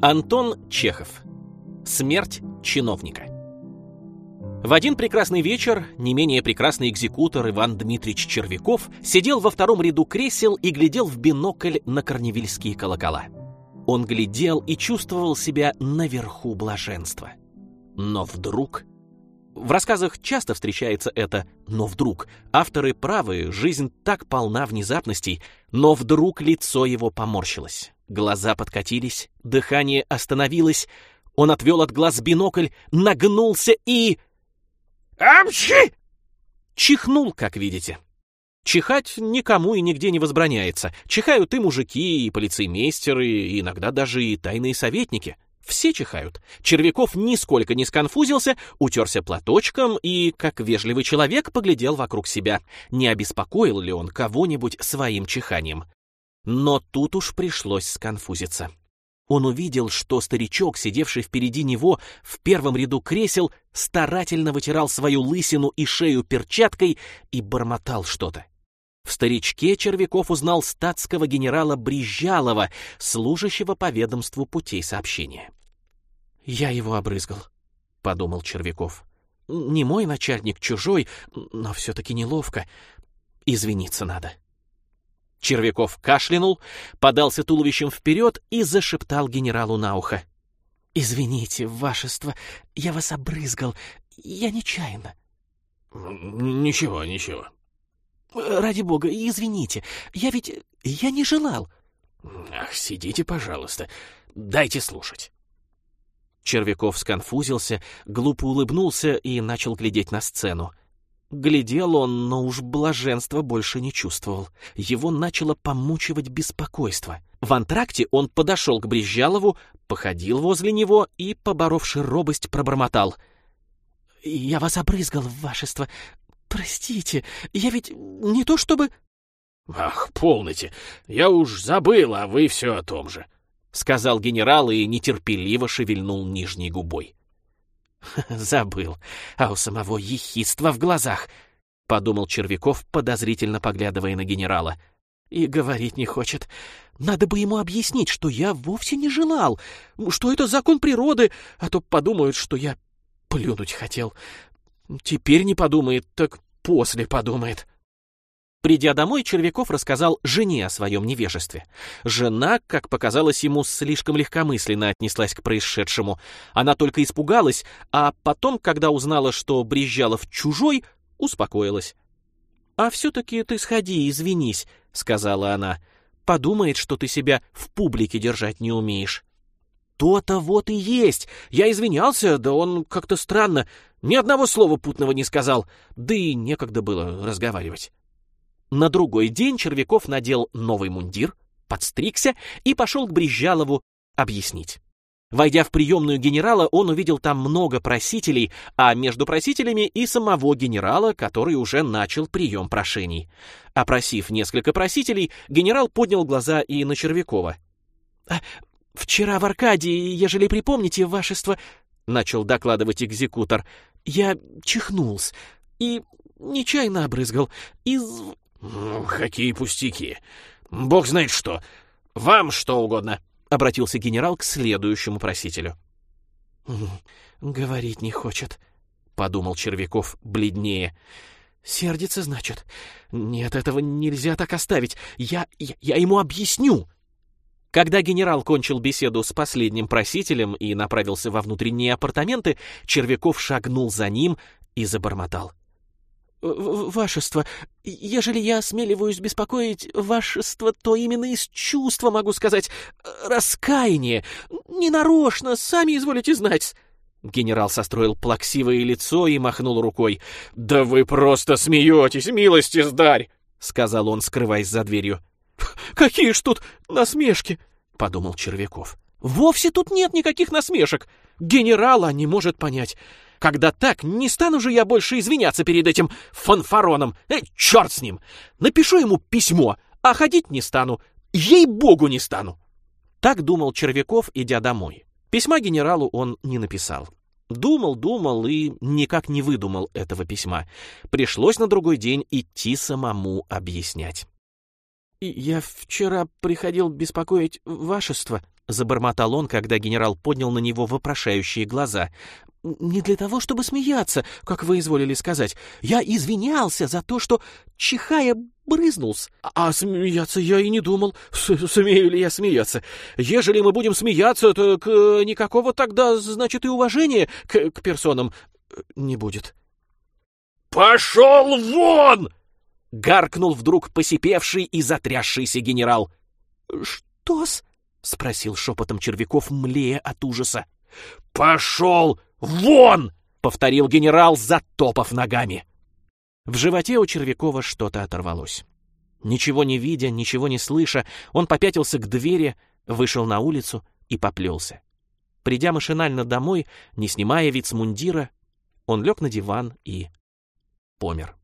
Антон Чехов. Смерть чиновника. В один прекрасный вечер не менее прекрасный экзекутор Иван Дмитриевич Червяков сидел во втором ряду кресел и глядел в бинокль на корневильские колокола. Он глядел и чувствовал себя наверху блаженства. Но вдруг... В рассказах часто встречается это «но вдруг». Авторы правы, жизнь так полна внезапностей, но вдруг лицо его поморщилось. Глаза подкатились, дыхание остановилось, он отвел от глаз бинокль, нагнулся и... «Амчи!» Чихнул, как видите. Чихать никому и нигде не возбраняется. Чихают и мужики, и полицеймейстеры, и иногда даже и тайные советники. Все чихают. Червяков нисколько не сконфузился, утерся платочком и, как вежливый человек, поглядел вокруг себя. Не обеспокоил ли он кого-нибудь своим чиханием? Но тут уж пришлось сконфузиться. Он увидел, что старичок, сидевший впереди него в первом ряду кресел, старательно вытирал свою лысину и шею перчаткой и бормотал что-то. В старичке Червяков узнал статского генерала Брижалова, служащего по ведомству путей сообщения. «Я его обрызгал», — подумал Червяков. «Не мой начальник, чужой, но все-таки неловко. Извиниться надо». Червяков кашлянул, подался туловищем вперед и зашептал генералу на ухо. «Извините, вашество, я вас обрызгал. Я нечаянно». «Ничего, ничего». «Ради бога, извините. Я ведь... я не желал». «Ах, сидите, пожалуйста. Дайте слушать». Червяков сконфузился, глупо улыбнулся и начал глядеть на сцену. Глядел он, но уж блаженства больше не чувствовал. Его начало помучивать беспокойство. В антракте он подошел к Брезжалову, походил возле него и, поборовши робость, пробормотал. «Я вас обрызгал, вашество. Простите, я ведь не то чтобы...» «Ах, полноте! Я уж забыл, а вы все о том же», — сказал генерал и нетерпеливо шевельнул нижней губой. Забыл, а у самого ехидство в глазах, подумал Червяков, подозрительно поглядывая на генерала. И говорить не хочет. Надо бы ему объяснить, что я вовсе не желал, что это закон природы, а то подумают, что я плюнуть хотел. Теперь не подумает, так после подумает. Придя домой, Червяков рассказал жене о своем невежестве. Жена, как показалось ему, слишком легкомысленно отнеслась к происшедшему. Она только испугалась, а потом, когда узнала, что Брезжалов чужой, успокоилась. «А все-таки ты сходи и извинись», — сказала она. «Подумает, что ты себя в публике держать не умеешь». «То-то вот и есть. Я извинялся, да он как-то странно. Ни одного слова путного не сказал. Да и некогда было разговаривать». На другой день Червяков надел новый мундир, подстригся и пошел к Брезжалову объяснить. Войдя в приемную генерала, он увидел там много просителей, а между просителями и самого генерала, который уже начал прием прошений. Опросив несколько просителей, генерал поднял глаза и на Червякова. «А, «Вчера в Аркадии, ежели припомните, вашество...» — начал докладывать экзекутор. «Я чихнулся и нечаянно обрызгал. Из «Ну, какие пустяки! Бог знает что! Вам что угодно!» — обратился генерал к следующему просителю. «Говорить не хочет», — подумал Червяков бледнее. «Сердится, значит? Нет, этого нельзя так оставить. Я, я, я ему объясню!» Когда генерал кончил беседу с последним просителем и направился во внутренние апартаменты, Червяков шагнул за ним и забормотал. «Вашество, ежели я осмеливаюсь беспокоить вашество, то именно из чувства могу сказать раскаяние. Ненарочно, сами изволите знать». Генерал состроил плаксивое лицо и махнул рукой. «Да вы просто смеетесь, милости сдарь!» — сказал он, скрываясь за дверью. «Какие ж тут насмешки!» — подумал Червяков. «Вовсе тут нет никаких насмешек. Генерала не может понять. Когда так, не стану же я больше извиняться перед этим фанфароном. Э, черт с ним! Напишу ему письмо, а ходить не стану. Ей-богу не стану!» Так думал Червяков, идя домой. Письма генералу он не написал. Думал, думал и никак не выдумал этого письма. Пришлось на другой день идти самому объяснять. «Я вчера приходил беспокоить вашество», — забормотал он, когда генерал поднял на него вопрошающие глаза. «Не для того, чтобы смеяться, как вы изволили сказать. Я извинялся за то, что, чихая, брызнулся. А смеяться я и не думал. С Сумею ли я смеяться? Ежели мы будем смеяться, то к никакого тогда, значит, и уважения к, к персонам э, не будет». «Пошел вон!» — гаркнул вдруг посипевший и затрясшийся генерал. «Что-с?» — спросил шепотом Червяков, млея от ужаса. «Пошел вон!» — повторил генерал, затопав ногами. В животе у Червякова что-то оторвалось. Ничего не видя, ничего не слыша, он попятился к двери, вышел на улицу и поплелся. Придя машинально домой, не снимая вицмундира, он лег на диван и помер.